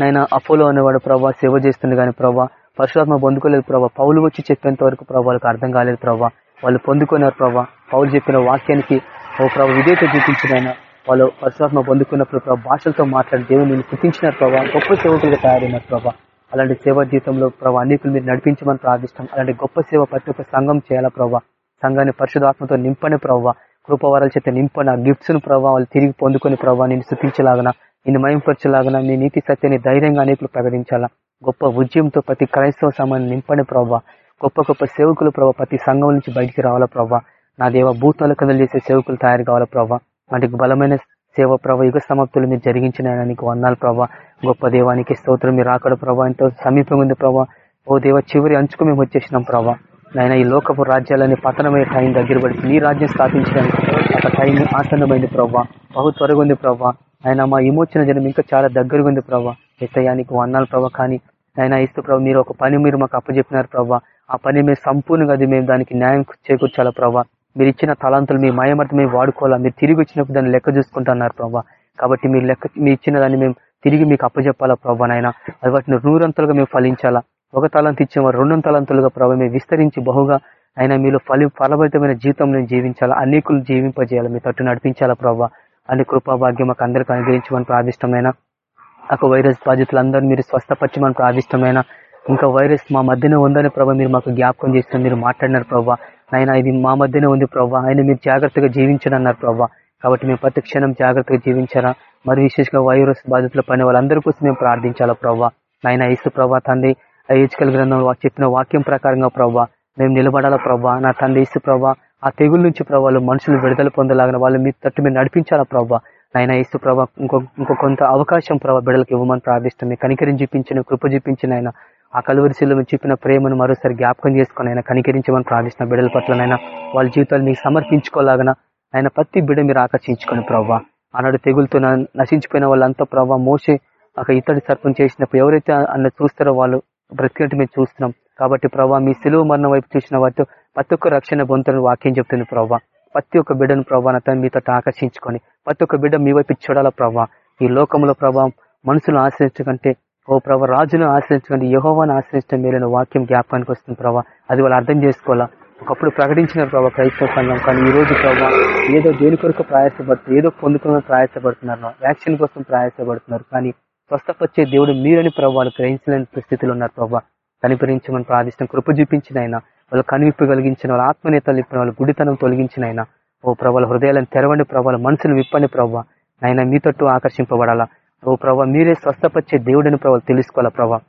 నైనా అపోలో అనేవాడు ప్రభా సేవ చేస్తుంది కానీ ప్రభా పరశురాత్మ పొందుకోలేదు ప్రభా. పౌలు వచ్చి చెప్పేంత వరకు ప్రభావాలకు వాళ్ళకి అర్థం కాలేదు ప్రభా. వాళ్ళు పొందుకున్నారు ప్రభా. పౌలు చెప్పిన వాక్యానికి ఓ ప్రభావ విధేత చూపించిన వాళ్ళు పరిశుభ్రమ పొందుకున్నప్పుడు ప్రభావ భాషలతో మాట్లాడి దేవుని నేను పుట్టించినారు ప్రభావ గొప్ప సేవకులుగా తయారైనారు ప్రభా. అలాంటి సేవ జీవితంలో ప్రభావ అనేకులు మీరు నడిపించమని ప్రార్థిస్తాం. అలాంటి గొప్ప సేవ ప్రతి ఒక్క సంఘం చేయాలా ప్రభావ సంఘాన్ని పరిశుధాత్మతో నింపని ప్రభావ కృపవారాల చేత నింపని ఆ గిఫ్ట్స్ను ప్రభావ వాళ్ళు తిరిగి పొందుకొని ప్రభావ నేను స్థుతించలాగన నేను మయంపరచలాగన నీ నీతి సత్యాన్ని ధైర్యంగా అనేకులు ప్రకటించాలా? గొప్ప ఉద్యమంతో ప్రతి క్రైస్తవ సమాన్ని నింపని ప్రభావ గొప్ప గొప్ప సేవకులు ప్రభావ ప్రతి సంఘం నుంచి బయటికి రావాలా ప్రభావ నా దేవ భూతాల కదలు చేసే సేవకులు తయారు కావాలి ప్రభావ వాటికి బలమైన సేవ ప్రభ యుగ సమాప్తులు మీరు జరిగించిన నీకు వందాలు ప్రభా గొప్ప దేవానికి స్తోత్రం మీరు రాకడ ప్రభావ ఎంతో సమీపంగా ఉంది ప్రభావ ఓ దేవ చివరి అంచుకు మేము వచ్చేసినాం ప్రభా నాయన ఈ లోకపు రాజ్యాలని పతనమైన టైం దగ్గర పడి నీ రాజ్యం స్థాపించడానికి ఒక టైం ఆసన్నమైంది ప్రభా బహు త్వరగా ఉంది ప్రభా ఆయన మా విమోచన జనం ఇంకా చాలా దగ్గరగా ఉంది ప్రభావ ఎత్తయానికి వందాలు ప్రభావ కానీ ఆయన ఇస్తూ ప్రభావ మీరు ఒక పని మీరు మాకు అప్పచెప్పినారు ప్రభా ఆ పని మేము సంపూర్ణంగా అది మేము దానికి న్యాయం చేకూర్చాలా ప్రభావ మీరు ఇచ్చిన తలాంతులు మీ మాయమర్తి మేము వాడుకోవాలా? మీరు తిరిగి వచ్చినప్పుడు దాన్ని లెక్క చూసుకుంటున్నారు ప్రభావ కాబట్టి మీరు లెక్క మీ ఇచ్చిన దాన్ని మేము తిరిగి మీకు అప్పచెప్పాలా ప్రభావ నాయన? అది వాటిని నూరంతలుగా మేము ఫలించాలా? ఒక తలంత ఇచ్చిన రెండు తలంతులుగా ప్రభావ మేము విస్తరించి బహుగా అయినా మీలో ఫలి ఫలభరితమైన జీవితం నేను జీవించాలా? అనేకులు జీవింపజేయాలి? మీ తట్టు నడిపించాలా ప్రభావ అని కృపాభాగ్యం మాకు అందరికీ అనుగ్రహించమని ప్రాదిష్టమైన ఒక వైరస్ బాధితులందరూ మీరు స్వస్థపరచమని ప్రాదిష్టమైన ఇంకా వైరస్ మా మధ్యన ఉందని ప్రభావ మీరు మాకు జ్ఞాపకం చేస్తున్నారు మీరు మాట్లాడినారు ప్రభావ ఆయన ఇది మా మధ్యనే ఉంది ప్రభావ ఆయన మీరు జాగ్రత్తగా జీవించని అన్నారు ప్రభావ కాబట్టి మేము ప్రతి క్షణం జాగ్రత్తగా జీవించాలా? మరి విశేషంగా వైరస్ బాధితుల పని వాళ్ళందరి కోసం మేము ప్రార్థించాలా ప్రభావ నాయన ఇసు ప్రభా తండ్రి ఏజ్కల్ గ్రంథం చెప్పిన వాక్యం ప్రకారంగా ప్రభావ మేము నిలబడాలా ప్రభా నా తండ్రి ఇసు ప్రభా ఆ తెగుల నుంచి ప్రభావాలు మనుషులు విడుదల పొందలాగిన వాళ్ళు మీ తట్టు మీరు నడిపించాలా ప్రభావ నాయన ఇసు ప్రభా ఇంకో ఇంకో కొంత అవకాశం ప్రభావ బిడలకు ఇవ్వమని ప్రార్థిస్తాం కనికరిని చూపించిన కృప చూపించిన ఆయన ఆ కలువరిశీలో చెప్పిన ప్రేమను మరోసారి జ్ఞాపకం చేసుకుని ఆయన కనికరించమని ప్రార్థిస్తున్న బిడ్డల పట్లనైనా వాళ్ళ జీవితాలు మీకు సమర్పించుకోలాగన ఆయన ప్రతి బిడ్డ మీరు ఆకర్షించుకొని ప్రవ్వా. ఆనాడు తెగులతో నశించిపోయిన వాళ్ళంతా ప్రవ్వా మోసే ఒక ఇతడి సర్పం చేసినప్పుడు ఎవరైతే అన్న చూస్తారో వాళ్ళు బ్రతికినట్టు మేము చూస్తున్నాం. కాబట్టి ప్రభావ మీ సెలవు మరణం వైపు చూసిన వాటితో ప్రతి ఒక్క రక్షణ పొందుతున్న వాక్యం చెప్తుంది ప్రభావ ప్రతి ఒక్క బిడ్డను ప్రభావ మీతో ఆకర్షించుకొని ప్రతి ఒక్క బిడ్డ మీ వైపు చూడాల ప్రభావ ఈ లోకంలో ప్రభావం మనుషులు ఆశ్రయించకంటే ఓ ప్రభ రాజును ఆశ్రయించుకోండి యహోవాను ఆశ్రయించడం మేలైన వాక్యం జ్ఞాపకానికి వస్తుంది ప్రభా. అది వాళ్ళు అర్థం చేసుకోవాలా? ఒకప్పుడు ప్రకటించిన ప్రభావ క్రైస్తవ సంఘం కానీ ఈ రోజు ప్రభావ ఏదో దేని కొరకు ప్రయాసపడుతుంది ఏదో పొందుకున్న ప్రయాసపడుతున్నారు వ్యాక్సిన్ కోసం ప్రయాసపడుతున్నారు కానీ స్వస్థపచ్చే దేవుడు మీరని ప్రభావాలు గ్రహించలేని పరిస్థితులు ఉన్నారు ప్రభావ కనిపరించమని ప్రార్థిష్టం కృప చూపించిన ఆయన వాళ్ళు కనువిప్పు కలిగించిన వాళ్ళ ఆత్మనేతలు ఇప్పిన వాళ్ళ గుడితనం తొలగించిన ఆయన ఓ ప్రభావ హృదయాలను తెరవండి ప్రభావ మనసును విప్పని ప్రభావ ఆయన మీ తట్టు ఆకర్షింపబడాలా? ఓ ప్రభా మీరే స్వస్థపరిచే దేవుడిని ప్రభావ తెలుసుకోవాలా ప్రభా?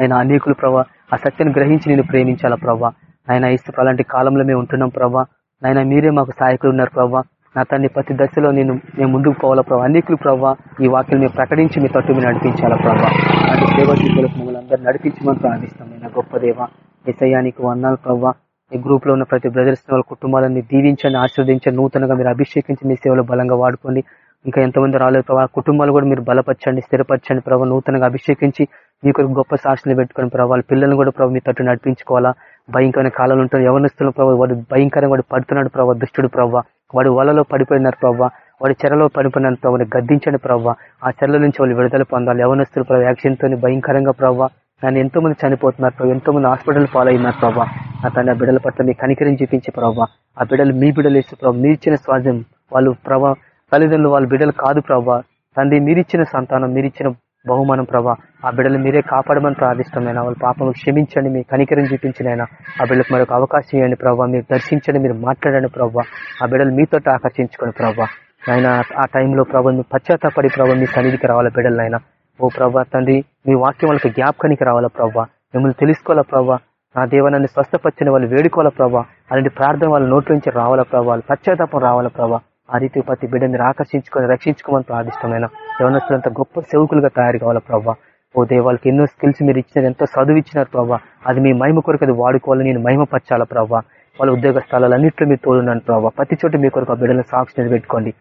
ఆయన అనేకులు ప్రభా ఆ సత్యాన్ని గ్రహించి నేను ప్రేమించాలా ప్రభా? ఆయన ఇస్తూ అలాంటి కాలంలో మేము ఉంటున్నాం ప్రభా. ఆయన మీరే మాకు సహాయకులు ఉన్నారు ప్రభా. నా తన్ని ప్రతి దశలో నేను మేము ముందుకు పోవాలా ప్రభా? అనేకులు ప్రభా ఈ వాక్యం మేము ప్రకటించి మీ తట్టు మీరు నడిపించాలా ప్రభావ అలాంటి సేవా మమ్మల్ని అందరూ నడిపించమని ప్రార్థిస్తాం. నేను గొప్ప దేవ ఎసయ్యానికి వందాలు ప్రభావ ఈ గ్రూప్లో ఉన్న ప్రతి బ్రదర్స్ వాళ్ళ కుటుంబాలని దీవించండి ఆశీర్వదించండి. నూతనంగా మీరు అభిషేకించి మీ సేవలో బలంగా వాడుకోండి. ఇంకా ఎంతమంది రాలేదు ప్రభావ కుటుంబాలు కూడా మీరు బలపరచండి స్థిరపరచండి ప్రభావ నూతనంగా అభిషేకించి మీకు గొప్ప సాక్షులు పెట్టుకుని ప్రభావ వాళ్ళ పిల్లలను కూడా ప్రభావ మీ తట్టు నడిపించుకోవాలా. భయంకరమైన కాలంలో ఉంటారు ఎవరిస్తున్న ప్రభావ వాడు భయంకరంగా వాడు పడుతున్నాడు ప్రభావ దుష్టుడు ప్రభావ వాడు వలలో పడిపోయినారు ప్రభావ వాడి చెరలో పడిపోయినారు ప్రభావ గద్దించండి ప్రభావ ఆ చెరల నుంచి వాళ్ళు విడుదల పొందాలి. యవనస్తులు ప్రభావ యాక్సిడెంట్ భయంకరంగా ప్రభావ నన్ను ఎంతో మంది చనిపోతున్నారు ప్రభావ ఎంతో మంది హాస్పిటల్ ఫాలో అయినారు ప్రభావ ఆ తన బిడ్డల పట్ల మీ కనికరిని చూపించి ప్రభావ ఆ బిడ్డలు మీ బిడ్డలు వేసి ప్రభావ మీ ఇచ్చిన వాళ్ళు ప్రభావ తల్లిదండ్రులు వాళ్ళ బిడ్డలు కాదు ప్రభా. తండ్రి మీరిచ్చిన సంతానం మీరిచ్చిన బహుమానం ప్రభా. ఆ బిడ్డలు మీరే కాపాడమని ప్రార్థిష్టమైన వాళ్ళ పాపం క్షమించండి మీ కనికరం చూపించినైనా ఆ బిడ్డలకు మరొక అవకాశం ఇవ్వండి ప్రభావ మీరు దర్శించండి మీరు మాట్లాడండి ప్రభావ ఆ బిడ్డలు మీతో ఆకర్షించుకోండి ప్రభావ ఆయన ఆ టైంలో ప్రభావ మీ పశ్చాత్తాపడి ప్రభావ మీ సన్నిధికి రావాలా బిడ్డలైనా ఓ ప్రభా తండ్రి మీ వాక్యం వాళ్ళకి జ్ఞాపకానికి రావాలా ప్రభావ మిమ్మల్ని తెలుసుకోవాలా ప్రభావ నా దేవనాన్ని స్వస్థపచ్చని వాళ్ళు వేడుకోవాలా ప్రభావ అలాంటి ప్రార్థన వాళ్ళ నోట్ల నుంచి రావాలా ప్రభావ పశ్చాత్తాపం రావాలా ప్రభావ ఆ రీతి ప్రతి బిడ్డని ఆకర్షించుకొని రక్షించుకోమని ప్రార్థిష్టమైన యవనస్తులంతా గొప్ప సేవకులుగా తయారు కావాలా ప్రభావ ఓ దేవాలకి ఎన్నో స్కిల్స్ మీరు ఇచ్చినారు ఎంతో చదువు ఇచ్చినారు ప్రభావ అది మీ మహిమ కొరకు అది వాడుకోవాలని నేను మహిమపరచాలా ప్రభావ వాళ్ళ ఉద్యోగ స్థలాలన్నింటిలో మీరు తోడున్నాను ప్రభావ ప్రతి చోట మీ కొరకు ఆ బిడ్డలను సాక్షి పెట్టుకోండి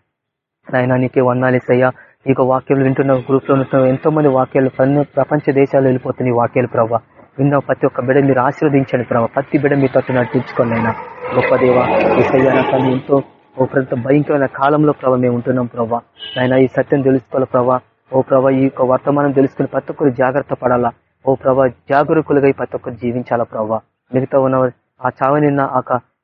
ఆయన నీకే వందాలేసయ్యా నీకు వాక్యాలు వింటున్న గ్రూప్లో ఉంటున్న ఎంతో మంది వాక్యాలు ప్రపంచ దేశాలు వెళ్ళిపోతున్నాయి వాక్యాలు ప్రభావ విన్న ప్రతి ఒక్క బిడ్డ మీరు ఆశీర్వదించండి ప్రభావ ప్రతి బిడ్డ మీ తట్టు నడిపించుకోండి ఆయన గొప్ప దేవ ఈ కానీ ఎంతో ఓ ప్రతి భయంకరమైన కాలంలో ప్రభావ మేము ఉంటున్నాం ప్రభావ ఆయన ఈ సత్యం తెలుసుకోవాలి ప్రభావ ఓ ప్రభా ఈ యొక్క వర్తమానం తెలుసుకుని ప్రతి ఒక్కరు జాగ్రత్త పడాలా? ఓ ప్రభా జాగరూకులుగా ప్రతి ఒక్కరు జీవించాలా ప్రభావ మిగతా ఉన్న ఆ చావనిన్న ఆ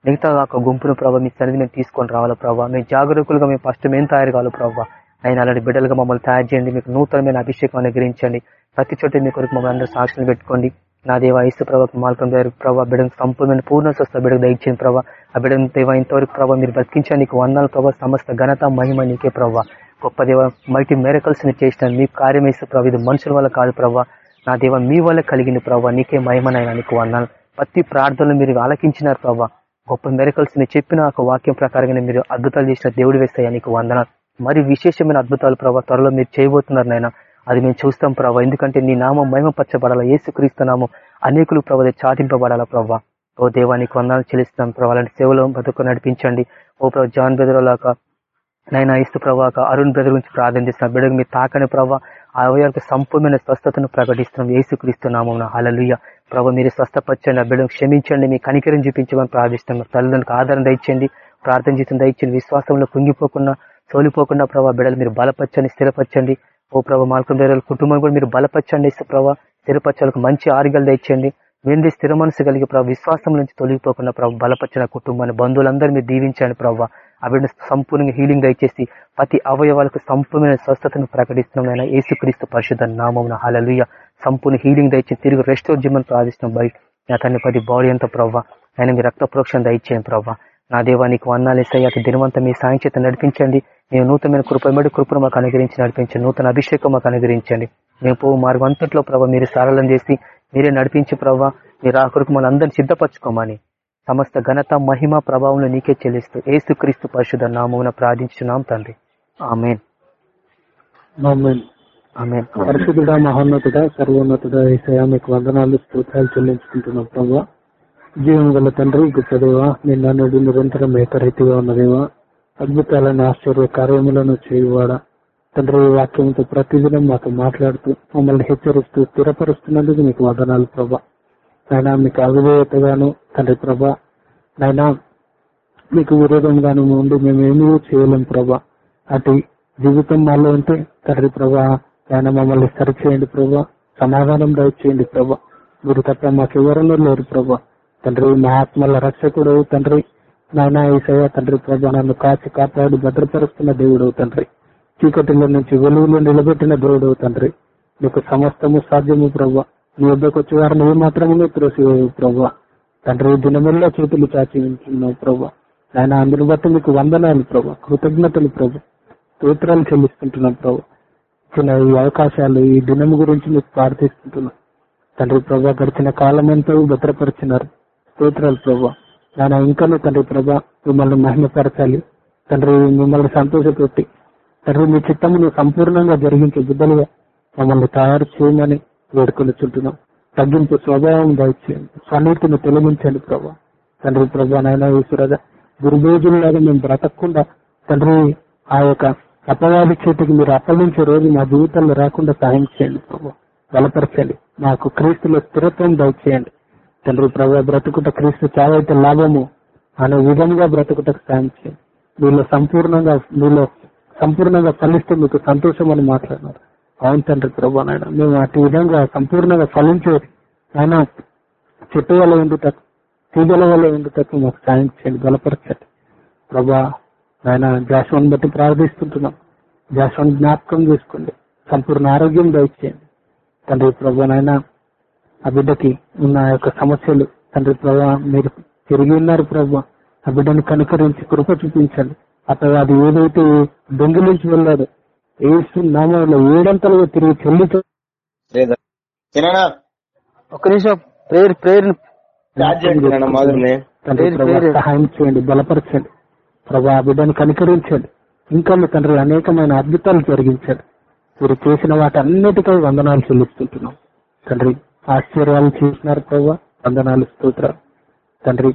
మిగతా ఒక గుంపును ప్రభావ మీ సన్నిధి మేము తీసుకొని రావాలా ప్రభావ మేము జాగరూకులుగా మేము ఫస్ట్ మేము తయారు కావాలి ప్రభావ ఆయన అలాంటి బిడ్డలుగా మమ్మల్ని తయారు చేయండి. మీకు నూతనమైన అభిషేకం అనుగ్రహించండి. ప్రతి చోట మీ కొరకు మమ్మల్ని అందరూ సాక్షులు పెట్టుకోండి. నా దేవ ఐసు ప్రభావ మాల్కం దగ్గర ప్రభావ బిడ్డకు సంపూర్ణమైన పూర్ణ స్వస్థ బిడ్డకు దయచేయండి ప్రభావ ఆ బిడ్డను దేవ ఇంతవరకు ప్రభావ మీరు బ్రతికించండి నీకు వందల ప్రభావ సమస్త ఘనత మహిమ నీకే ప్రభావ గొప్ప దేవ మల్టీ మెరకల్స్ని చేసిన మీ కార్యం వేస్తే ప్రభావ ఇది మనుషుల వల్ల కాదు ప్రభావ నా దేవ మీ వల్ల కలిగింది ప్రభావ నీకే మహిమనైనా నీకు వందాలు ప్రతి ప్రార్థనలు మీరు ఆలకించినారు ప్రభావ గొప్ప మెరకల్స్ని చెప్పిన ఒక వాక్యం ప్రకారంగా మీరు అద్భుతాలు చేసిన దేవుడు వేస్తాయా నీకు వందనాలు. మరి విశేషమైన అద్భుతాలు ప్రభావ త్వరలో మీరు చేయబోతున్నారు నాయన. అది మేము చూస్తాం ప్రభావ ఎందుకంటే నీ నామం మహిమపరచబడాలా? ఏసుక్రీస్తున్నాము అనేకులు ప్రభావ చాటింపబడాలా ప్రభావ ఓ దేవానికి వందాలు చెల్లిస్తాం ప్రభావ అలాంటి సేవలో బతుకు నడిపించండి. ఓ ప్రభావ జాన్ బెదరలాగా నైనా ఇస్తు ప్రభావ అరుణ్ బ్రదర్ గురించి ప్రార్థన బిడ్డకు మీ తాకని ప్రభావ ఆ అవయాలకు సంపూర్ణమైన స్వస్థతను ప్రకటిస్తున్నాం. ఏసుక్రీస్తు నామం హలలుయ ప్రభావ మీరు స్వస్థపరచండి. ఆ బిడ్డను క్షమించండి. మీ కనికరం చూపించమని ప్రార్థిస్తున్నాం. తల్లిదండ్రులకు ఆధారం దయచండి ప్రార్థన చేసిన దయచండి విశ్వాసంలో కుంగిపోకుండా సోలిపోకుండా ప్రభావ బిడ్డలు మీరు బలపరచండి స్థిరపరచండి. ఓ ప్రభావ మాల్కం దగ్గర కుటుంబం కూడా మీరు బలపరచండి ఇస్తే ప్రభావ స్థిరపరచాలకు మంచి ఆరుగలు తెచ్చండి మీరు స్థిర మనసు కలిగి ప్రభావ విశ్వాసం నుంచి తొలగిపోకుండా ప్రభావ బలపరిచిన కుటుంబాన్ని బంధువులందరూ మీరు దీవించండి ప్రభావ అవిడ సంపూర్ణంగా హీలింగ్ దయచేసి ప్రతి అవయవాలకు సంపూర్ణమైన స్వస్థతను ప్రకటిస్తున్నాం ఏసుక్రీస్తు పరిశుద్ధ నామం హలలుయ సంపూర్ణ హీలింగ్ దయచేసి తిరిగి రెస్టోర్ జిమ్మని ప్రార్థిస్తున్నాం బయట అతన్ని ప్రతి బాడీ అంతా ప్రవ్వ ఆయన మీ రక్త ప్రోక్షణ దయచేయండి ప్రవ్వ నా దేవానికి వందాలేసాయి అటు దినవంతా మీ సాయం చేత నడిపించండి. మేము నూతనమైన కృపమడి కృపను మాకు అనుగ్రహించి నడిపించండి. నూతన అభిషేకం మాకు అనుగ్రహించండి. మేము పోవు మార్గం అంతట్లో ప్రభావ మీరు సరళం చేసి మీరే నడిపించి ప్రభావ మీరు ఆ కొరకు మన అందరిని సిద్ధపరచుకోమని. సమస్త ఘనత మహిమ ప్రభావంలో నీకే చెల్లిస్తూ ఏసుక్రీస్తు పరిశుధ నామమున ప్రార్థించున్నాం తండ్రి. ఆమెన్. ఆమెన్. పరిశుద్ధుడ మహోన్నతుడ సర్వోన్నతుడ ఏసయా మీకు వందనాలు స్తోత్రాలు చెల్లించుకుంటున్నాం ప్రభావ జీవం గల తండ్రి గొప్పదేవా నిన్న నేడు నిరంతరం ఏకరీతిగా ఉన్నదేవా అద్భుతాలను ఆశ్చర్య కార్యములను చేయువాడా తండ్రి వాక్యంతో ప్రతిదినం మాతో మాట్లాడుతూ మమ్మల్ని హెచ్చరిస్తూ స్థిరపరుస్తున్నందుకు మీకు వదనాలు ప్రభా నాయన మీకు అవిధేయతగాను తండ్రి ప్రభా నాయన మీకు విరోధంగాను ఉండి మేము ఏమీ చేయలేం ప్రభా అటు జీవితం మాలో ఉంటే తండ్రి ప్రభా ఆయన మమ్మల్ని సరిచేయండి ప్రభా సమాధానం దయచేయండి ప్రభా మీరు తప్ప మాకు ఎవరన్నా లేరు ప్రభా తండ్రి మా ఆత్మల రక్షకుడు తండ్రి నాయన ఈసయ తండ్రి ప్రభా నన్ను కాచి కాపాడి భద్రపరుస్తున్న దేవుడు తండ్రి. చీకటిలో నుంచి వెలుగులో నిలబెట్టిన దేవుడు తండ్రి. నీకు సమస్తము సాధ్యము ప్రభా నీ వద్దకు వచ్చే వారిని ఏ మాత్రమే త్రోసివేవు ప్రభా తండ్రి దినముల్లో చేతులు చాచి ఉంటున్నావు ప్రభా ఆయన అందుని బట్టి మీకు వందనాలు ప్రభు కృతజ్ఞతలు ప్రభు స్తోత్రాలు చెల్లిస్తుంటున్నాం ప్రభు ఇచ్చిన ఈ అవకాశాలు ఈ దినం గురించి మీకు ప్రార్థిస్తుంటున్నాం. తండ్రి ప్రభా గడిచిన కాలం ఎంతో భద్రపరిచినారు. స్తోత్రాలు ప్రభా. నాయన ఇంకనూ తండ్రి ప్రభా మిమ్మల్ని మహిమపరచాలి. తండ్రి మిమ్మల్ని సంతోషపెట్టి. తండ్రి మీ చిత్తమును సంపూర్ణంగా జరిగించే బిడ్డలుగా మమ్మల్ని తయారు చేయమని వేడుకొనిచుంటున్నాం. తగ్గింపు స్వభావం దయచేయండి. స్వనీతిని తొలగించండి ప్రభా. తండ్రి ప్రభా నాయన ఈశ్వరగా గురుబోజుల్లాగా మేము బ్రతకకుండా తండ్రి ఆ యొక్క అపవాది చేతికి మీరు అప్పగించే రోజు మా జీవితంలో రాకుండా సహాయం చేయండి ప్రభా. బలపరచండి. మాకు క్రీస్తులో స్థిరత్వం దయచేయండి. తండ్రి ప్రభా బ్రతుకుట క్రీస్తు చావైతే లాభము. అనే విధంగా బ్రతుకుటకు సాయం చేయండి. మీలో సంపూర్ణంగా మీలో సంపూర్ణంగా ఫలిస్తే మీకు సంతోషం అని మాట్లాడినారు. అవును తండ్రి ప్రభా నాయన మేము అటు విధంగా సంపూర్ణంగా ఫలించేది ఆయన చెట్టు వల్ల ఉండుటకు తీగల వల్ల ఉండుటకు మాకు సాయం చేయండి బలపరచండి. ప్రభా ఆయన జాస్వాన్ బట్టి ప్రార్థిస్తుంటున్నాం. జాస్వాన్ జ్ఞాపకం చేసుకోండి. సంపూర్ణ ఆరోగ్యం దయచేయండి. తండ్రి ప్రభు నాయన ఆ బిడ్డకి ఉన్న యొక్క సమస్యలు తండ్రి ప్రభు మీరు తిరిగి ఉన్నారు ప్రభు. ఆ బిడ్డని కనుకరించి కృప చూపించండి. అతను అది ఏదైతే దొంగిలించి వెళ్ళాడో ఏసు నామంలో ఏడంతలుగా తిరిగి చెల్లితో తిననా? ఒక్క నిమిషం ప్రేయర్ ప్రేయర్. సహాయం చేయండి బలపరచండి. ప్రభా ఆ బిడ్డను కనికరించండి. ఇంకా మీ తండ్రి అనేకమైన అద్భుతాలు జరిగించండి. మీరు చేసిన వాటి అన్నిటికీ వందనాలు చెల్లిస్తుంటున్నాం. తండ్రి ఆశ్చర్యాలు చేసినారు ప్రభా. వందనాలు స్తోత్ర తండ్రి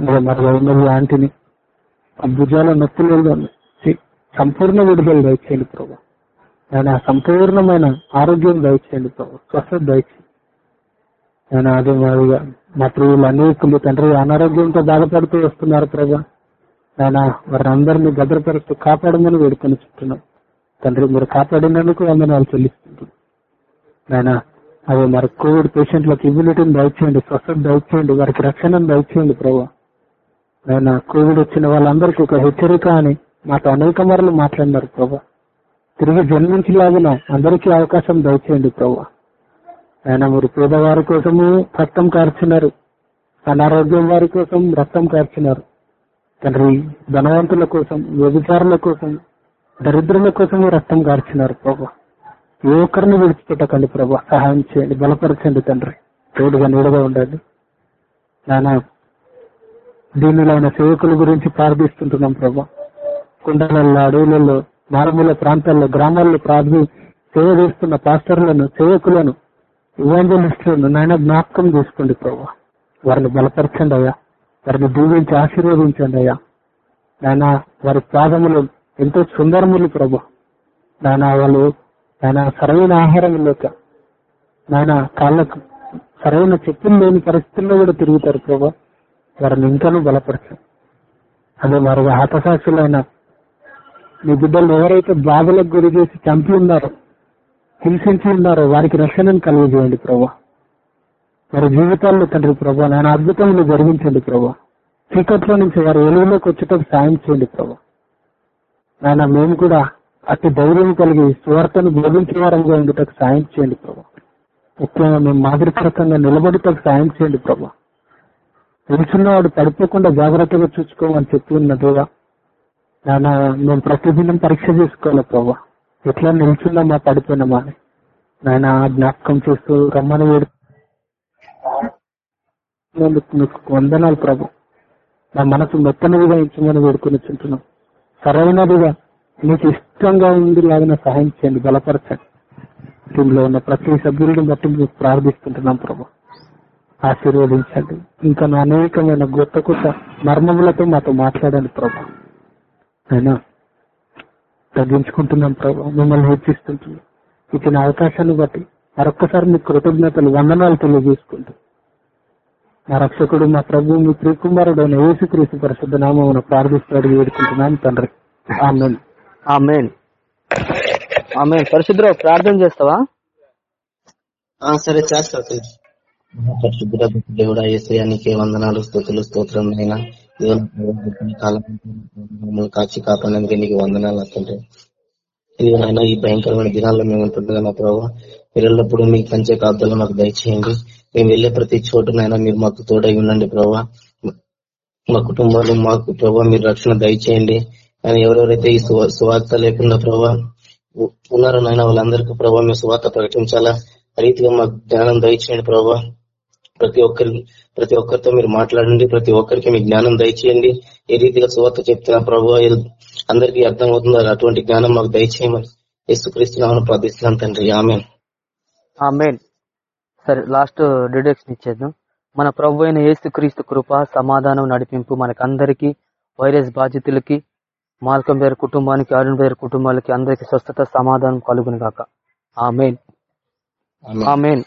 మరి ఎమ్మెల్యే ఆంటీని ఆ భుజాల నొప్పులలో సంపూర్ణ విడుదల దయచేయండి ప్రభా. ఆయన సంపూర్ణమైన ఆరోగ్యం దయచేయండి ప్రభా. స్వస్థత దయచేయండి. నేను అదే మాదిరిగా మా ప్రియులు అనేకులు తండ్రి అనారోగ్యంతో బాధపడుతూ వస్తున్నారు ప్రభా. నాయన వారిని అందరినీ భద్రపరుస్తూ కాపాడమని వేడుకొని చెప్తున్నాం తండ్రి మీరు కాపాడినందుకు వందనాలు చెల్లిస్తుంటున్నాం నాయన అదే మరి కోవిడ్ పేషెంట్లకు ఇమ్యూనిటీని దయచేయండి స్వస్థత దయచేయండి వారికి రక్షణను దయచేయండి ప్రభా. ఆయన కోవిడ్ వచ్చిన వాళ్ళందరికీ ఒక హెచ్చరిక అని మాతో అనేక మార్లు మాట్లాడినారు ప్రభా. తిరిగి జన్మించలాగిన అందరికీ అవకాశం దయచేయండి ప్రభా. ఆయన మీరు పేదవారి కోసము రక్తం కార్చినారు. అనారోగ్యం వారి కోసం రక్తం కార్చినారు. తండ్రి ధనవంతుల కోసం వ్యభిచారుల కోసం దరిద్రుల కోసం రక్తం కార్చినారు ప్రభా. ఏ ఒక్కరిని విడిచిపెట్టకండి ప్రభా. సహాయం చేయండి. బలపరచండి తండ్రి. తోడుగా నీడగా ఉండండి. నాన్న దీనిలైన సేవకుల గురించి ప్రార్థిస్తుంటున్నాం ప్రభా. కుండలల్లో అడవులలో మారుమూల ప్రాంతాల్లో గ్రామాల్లో ప్రార్థి సేవ చేస్తున్న పాస్టర్లను సేవకులను ఇవాంజలిస్టులను నాయన జ్ఞాపకం చేసుకోండి ప్రభా. వారిని బలపరచండి అయ్యా. వారిని దీవించి ఆశీర్వదించండి అయ్యా. నాయన వారి పాదములు ఎంతో సుందరములు ప్రభా. నాయన వాళ్ళు నాయన సరైన ఆహారం లేక నాయన కాళ్ళకు సరైన చెప్పులు లేని పరిస్థితుల్లో కూడా తిరుగుతారు ప్రభా. వారిని ఇంకానూ బలపరచు అదే మరొక హతసాక్షులైన మీ బిడ్డలు ఎవరైతే బాధలకు గురి చేసి చంపి ఉన్నారో హింసించి ఉన్నారో వారికి రక్షణను కలుగజేయండి ప్రభా. వారి జీవితాల్లో తండ్రి ప్రభా నాయన అద్భుతములు జరిగించండి ప్రభా. చీకట్లో నుంచి వారి వెలుగులోకి వచ్చేటప్పుడు సాయం చేయండి ప్రభా. నాయన మేము కూడా అతి ధైర్యం కలిగి స్వార్థను బోధించే వారంగా ఉండేటకు సాయం చేయండి ప్రభా. ముఖ్యంగా మేము మాదిరికరకంగా నిలబడేటకు సాయం చేయండి ప్రభా. నిల్చున్నవాడు పడిపోకుండా జాగ్రత్తగా చూసుకోమని చెప్పి ఉన్నట్టుగా నానా మేము ప్రతిదినం పరీక్ష చేసుకోవాలి ప్రభా. ఎట్లా నిల్చున్నామా పడిపోయినామా అని నాయన జ్ఞాపకం చేస్తూ రమ్మని వేడు మీకు వందనాలు ప్రభు. నా మనసు మెత్తనదిగా ఇచ్చమని వేడుకొని చుంటున్నాం. సరైనదిగా మీకు ఇష్టంగా ఉంది లాగా సహాయం చేయండి బలపరచండి. టీంలో ఉన్న ప్రతి సభ్యులను బట్టి మీకు ప్రార్థిస్తుంటున్నాం ప్రభు. ఆశీర్వదించండి. ఇంకా నా అనేకమైన గొప్ప కొత్త మర్మములతో మాతో మాట్లాడండి ప్రభు. అయినా తగ్గించుకుంటున్నాం ప్రభు. మిమ్మల్ని హెచ్చిస్తుంటున్నాం. ఇచ్చిన అవకాశాన్ని బట్టి మరొక్కసారి మీ కృతజ్ఞతలు వందనాలు తెలియజేసుకుంటూ. మా రక్షకుడు మా ప్రభు మీ త్రికుమారుడు అయిన యేసుక్రీస్తు పరిశుద్ధ నామం ప్రార్థిస్తాడు వేడుకుంటున్నాను తండ్రి. ఆమెన్. ఆమెన్. ఆమెన్. పరిశుద్ధరావు ప్రార్థన చేస్తావా? ఆ, సరే చేస్తా పరిశుద్ధ దేవుడా ఏసయానికి వందనాలు స్థుతులు స్తోత్రం అయినా కాలం కాచి కాపాడడానికి నీకు వందనాలు ఇది నాయన ఈ భయంకరమైన దినాల్లో మేము ఉంటుండగా నా ప్రభావ మీరు ఎల్లప్పుడూ మీ కంచె కాపుదలు మాకు దయచేయండి. మేము వెళ్ళే ప్రతి చోటు నాయన మీరు మాకు తోడై ఉండండి ప్రభావ మా కుటుంబాలు మాకు ప్రభావ మీరు రక్షణ దయచేయండి. ఆయన ఎవరెవరైతే ఈ సువార్త లేకుండా ప్రభావ ఉన్నారో నాయన వాళ్ళందరికీ ప్రభావ మేము సువార్త ప్రకటించాలా? ఆ రీతిగా మాకు జ్ఞానం దయచేయండి ప్రభావ ప్రతి ఒక్కరి ప్రతి ఒక్కరితో మీరు మాట్లాడండి. ప్రతి ఒక్కరికి మీ జ్ఞానం దయచేయండి. ఏ రీతిగా సువార్త చెప్తున్నా ప్రభావ అందరికీ అర్థం అవుతుందో అటువంటి జ్ఞానం మాకు దయచేయమని యేసుక్రీస్తున్నామని ప్రార్థిస్తున్నాం తండ్రి. ఆమె ఆమెన్. సరే లాస్ట్ డిడక్షన్ ఇచ్చేద్దాం. మన ప్రభు అయిన యేసుక్రీస్తు కృప సమాధానం నడిపింపు మనకందరికీ వైరస్ బాధితులకి మాల్కం పేరు కుటుంబానికి అరుణ్ పేరు కుటుంబాలకి అందరికి స్వస్థత సమాధానం కలుగును గాక ఆమెన్. ఆమె ఆమెన్.